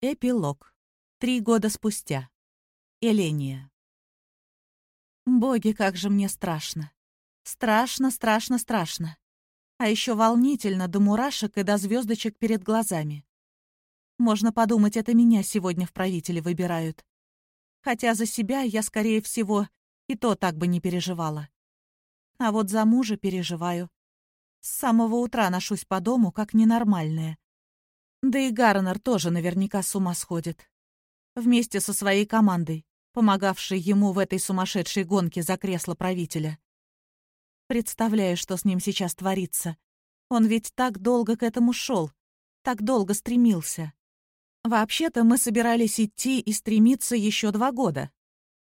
Эпилог. Три года спустя. Эления. Боги, как же мне страшно. Страшно, страшно, страшно. А еще волнительно до мурашек и до звездочек перед глазами. Можно подумать, это меня сегодня в правители выбирают. Хотя за себя я, скорее всего, и то так бы не переживала. А вот за мужа переживаю. С самого утра ношусь по дому, как ненормальная. Да и Гарнер тоже наверняка с ума сходит. Вместе со своей командой, помогавшей ему в этой сумасшедшей гонке за кресло правителя. Представляю, что с ним сейчас творится. Он ведь так долго к этому шел, так долго стремился. Вообще-то мы собирались идти и стремиться еще два года.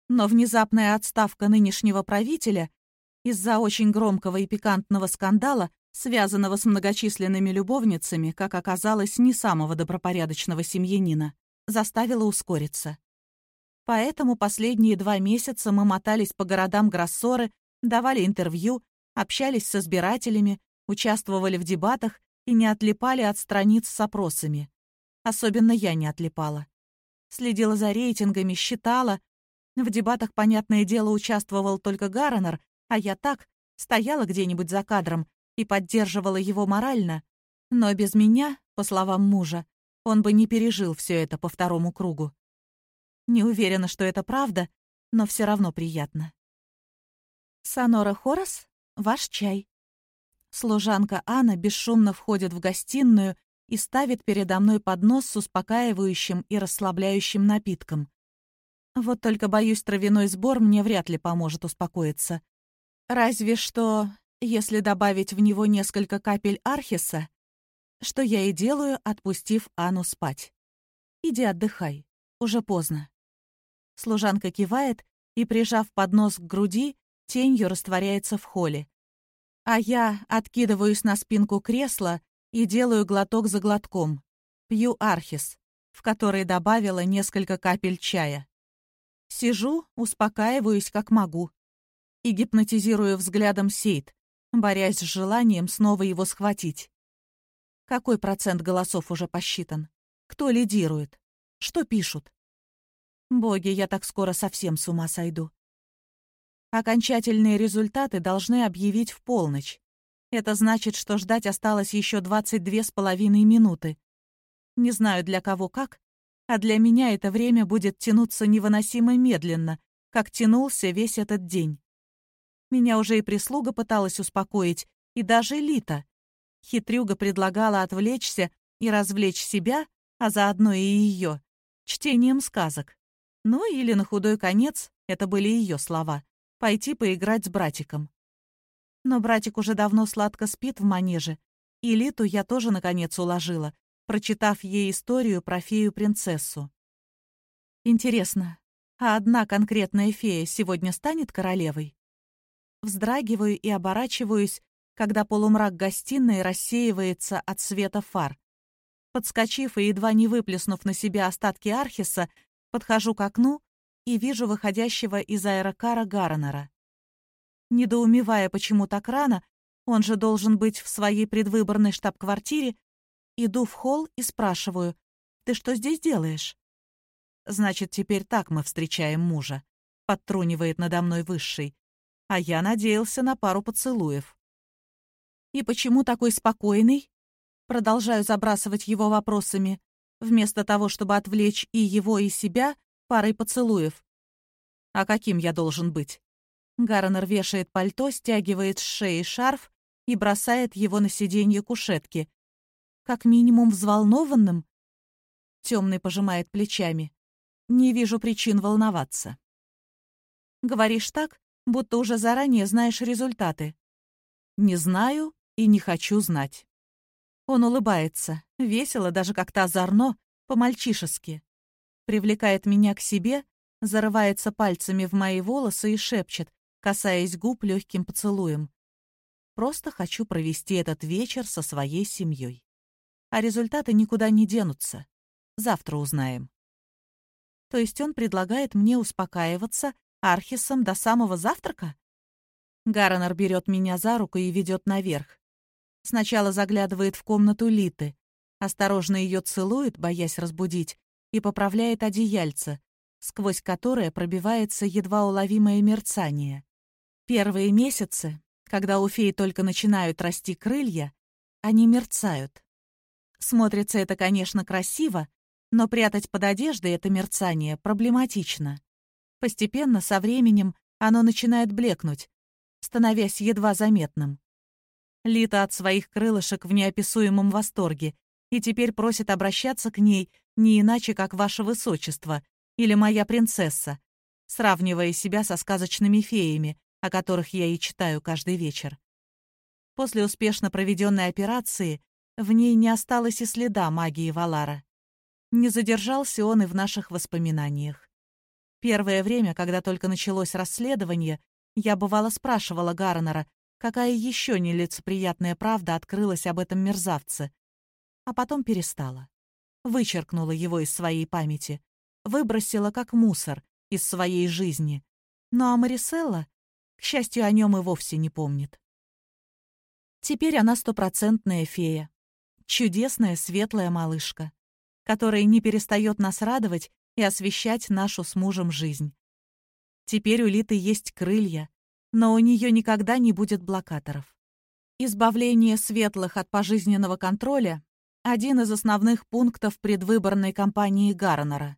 Но внезапная отставка нынешнего правителя из-за очень громкого и пикантного скандала связанного с многочисленными любовницами, как оказалось, не самого добропорядочного семьянина, заставила ускориться. Поэтому последние два месяца мы мотались по городам Гроссоры, давали интервью, общались с избирателями, участвовали в дебатах и не отлипали от страниц с опросами. Особенно я не отлипала. Следила за рейтингами, считала. В дебатах, понятное дело, участвовал только Гарренер, а я так, стояла где-нибудь за кадром и поддерживала его морально, но без меня, по словам мужа, он бы не пережил все это по второму кругу. Не уверена, что это правда, но все равно приятно. «Сонора Хорос, ваш чай». Служанка Анна бесшумно входит в гостиную и ставит передо мной поднос с успокаивающим и расслабляющим напитком. Вот только, боюсь, травяной сбор мне вряд ли поможет успокоиться. Разве что если добавить в него несколько капель архиса, что я и делаю, отпустив Анну спать. «Иди отдыхай, уже поздно». Служанка кивает и, прижав поднос к груди, тенью растворяется в холле. А я откидываюсь на спинку кресла и делаю глоток за глотком. Пью архис, в который добавила несколько капель чая. Сижу, успокаиваюсь как могу и гипнотизирую взглядом Сейд, борясь с желанием снова его схватить. Какой процент голосов уже посчитан? Кто лидирует? Что пишут? Боги, я так скоро совсем с ума сойду. Окончательные результаты должны объявить в полночь. Это значит, что ждать осталось еще 22 с половиной минуты. Не знаю для кого как, а для меня это время будет тянуться невыносимо медленно, как тянулся весь этот день. Меня уже и прислуга пыталась успокоить, и даже Лита. Хитрюга предлагала отвлечься и развлечь себя, а заодно и ее, чтением сказок. Ну или на худой конец, это были ее слова, пойти поиграть с братиком. Но братик уже давно сладко спит в манеже, и Литу я тоже наконец уложила, прочитав ей историю про фею-принцессу. Интересно, а одна конкретная фея сегодня станет королевой? Вздрагиваю и оборачиваюсь, когда полумрак гостиной рассеивается от света фар. Подскочив и едва не выплеснув на себя остатки архиса, подхожу к окну и вижу выходящего из аэрокара Гарнера. Недоумевая, почему так рано, он же должен быть в своей предвыборной штаб-квартире, иду в холл и спрашиваю, «Ты что здесь делаешь?» «Значит, теперь так мы встречаем мужа», — подтрунивает надо мной высший а я надеялся на пару поцелуев. «И почему такой спокойный?» Продолжаю забрасывать его вопросами, вместо того, чтобы отвлечь и его, и себя парой поцелуев. «А каким я должен быть?» Гарнер вешает пальто, стягивает с шеи шарф и бросает его на сиденье кушетки. Как минимум взволнованным. Темный пожимает плечами. Не вижу причин волноваться. Говоришь так, будто уже заранее знаешь результаты. Не знаю и не хочу знать. Он улыбается, весело, даже как-то озорно, по-мальчишески. Привлекает меня к себе, зарывается пальцами в мои волосы и шепчет, касаясь губ легким поцелуем. Просто хочу провести этот вечер со своей семьей. А результаты никуда не денутся. Завтра узнаем. То есть он предлагает мне успокаиваться Архисом до самого завтрака? Гарренер берет меня за руку и ведет наверх. Сначала заглядывает в комнату Литы, осторожно ее целует, боясь разбудить, и поправляет одеяльце, сквозь которое пробивается едва уловимое мерцание. Первые месяцы, когда у феи только начинают расти крылья, они мерцают. Смотрится это, конечно, красиво, но прятать под одеждой это мерцание проблематично. Постепенно, со временем, оно начинает блекнуть, становясь едва заметным. Лита от своих крылышек в неописуемом восторге и теперь просит обращаться к ней не иначе, как «Ваше Высочество» или «Моя принцесса», сравнивая себя со сказочными феями, о которых я и читаю каждый вечер. После успешно проведенной операции в ней не осталось и следа магии Валара. Не задержался он и в наших воспоминаниях. Первое время, когда только началось расследование, я бывало спрашивала Гарнера, какая еще нелицеприятная правда открылась об этом мерзавце. А потом перестала. Вычеркнула его из своей памяти. Выбросила как мусор из своей жизни. Ну а Мариселла, к счастью, о нем и вовсе не помнит. Теперь она стопроцентная фея. Чудесная светлая малышка, которая не перестает нас радовать и освещать нашу с мужем жизнь. Теперь у Литы есть крылья, но у нее никогда не будет блокаторов. Избавление светлых от пожизненного контроля — один из основных пунктов предвыборной кампании Гарнера.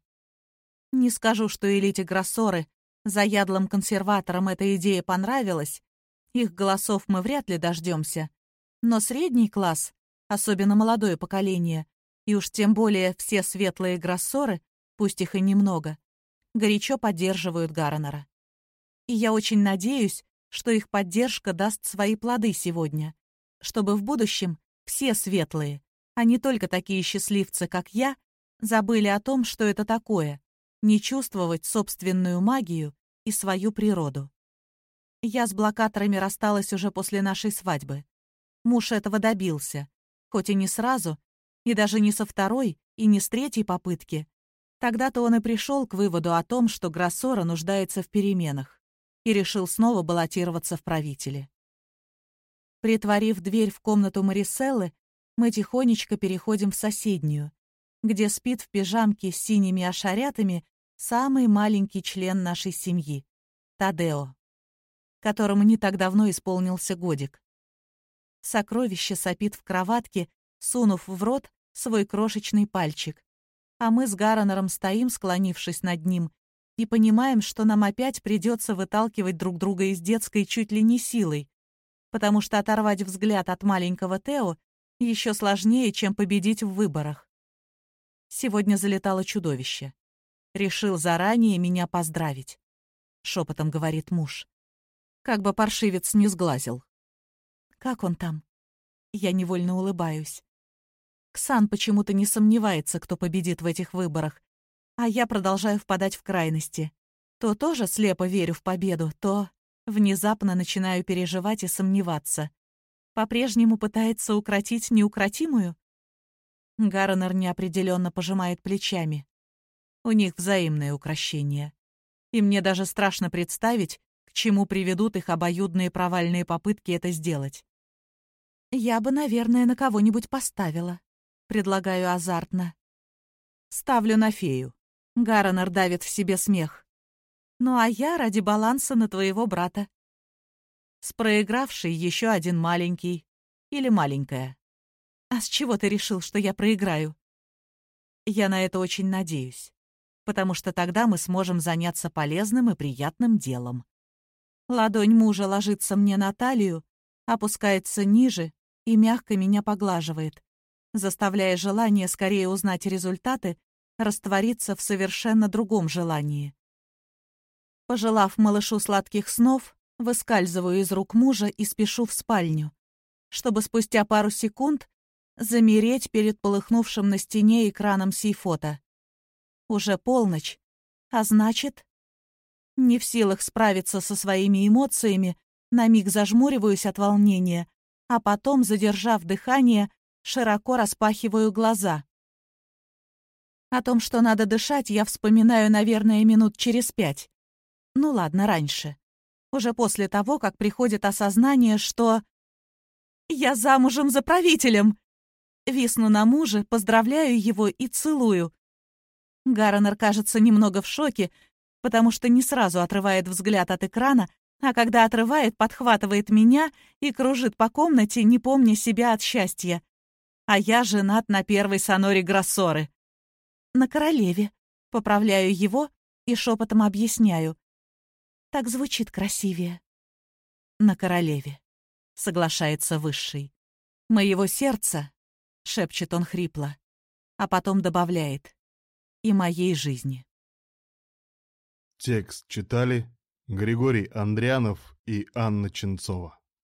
Не скажу, что элите Гроссоры, заядлым консерваторам эта идея понравилась, их голосов мы вряд ли дождемся, но средний класс, особенно молодое поколение, и уж тем более все светлые Гроссоры, пусть их и немного, горячо поддерживают Гарнера. И я очень надеюсь, что их поддержка даст свои плоды сегодня, чтобы в будущем все светлые, а не только такие счастливцы, как я, забыли о том, что это такое — не чувствовать собственную магию и свою природу. Я с блокаторами рассталась уже после нашей свадьбы. Муж этого добился, хоть и не сразу, и даже не со второй, и не с третьей попытки, Тогда-то он и пришел к выводу о том, что Гроссора нуждается в переменах, и решил снова баллотироваться в правители. Притворив дверь в комнату Мариселлы, мы тихонечко переходим в соседнюю, где спит в пижамке с синими ошарятами самый маленький член нашей семьи — Тадео, которому не так давно исполнился годик. Сокровище сопит в кроватке, сунув в рот свой крошечный пальчик, а мы с Гарренером стоим, склонившись над ним, и понимаем, что нам опять придется выталкивать друг друга из детской чуть ли не силой, потому что оторвать взгляд от маленького Тео еще сложнее, чем победить в выборах. Сегодня залетало чудовище. Решил заранее меня поздравить. Шепотом говорит муж. Как бы паршивец не сглазил. Как он там? Я невольно улыбаюсь. Ксан почему-то не сомневается, кто победит в этих выборах, а я продолжаю впадать в крайности. То тоже слепо верю в победу, то внезапно начинаю переживать и сомневаться. По-прежнему пытается укротить неукротимую? Гарнер неопределенно пожимает плечами. У них взаимное укрощение. И мне даже страшно представить, к чему приведут их обоюдные провальные попытки это сделать. Я бы, наверное, на кого-нибудь поставила. Предлагаю азартно. Ставлю на фею. Гарренер давит в себе смех. Ну а я ради баланса на твоего брата. С проигравшей еще один маленький. Или маленькая. А с чего ты решил, что я проиграю? Я на это очень надеюсь. Потому что тогда мы сможем заняться полезным и приятным делом. Ладонь мужа ложится мне на талию, опускается ниже и мягко меня поглаживает заставляя желание скорее узнать результаты раствориться в совершенно другом желании. Пожелав малышу сладких снов, выскальзываю из рук мужа и спешу в спальню, чтобы спустя пару секунд замереть перед полыхнувшим на стене экраном сейфота. Уже полночь, а значит... Не в силах справиться со своими эмоциями, на миг зажмуриваюсь от волнения, а потом, задержав дыхание, широко распахиваю глаза. О том, что надо дышать, я вспоминаю, наверное, минут через пять. Ну ладно, раньше. Уже после того, как приходит осознание, что... Я замужем за правителем! Висну на муже, поздравляю его и целую. Гарренер кажется немного в шоке, потому что не сразу отрывает взгляд от экрана, а когда отрывает, подхватывает меня и кружит по комнате, не помня себя от счастья. А я женат на первой соноре Гроссоры. На королеве. Поправляю его и шепотом объясняю. Так звучит красивее. На королеве. Соглашается высший. Моего сердца, шепчет он хрипло, а потом добавляет. И моей жизни. Текст читали Григорий Андрянов и Анна Ченцова.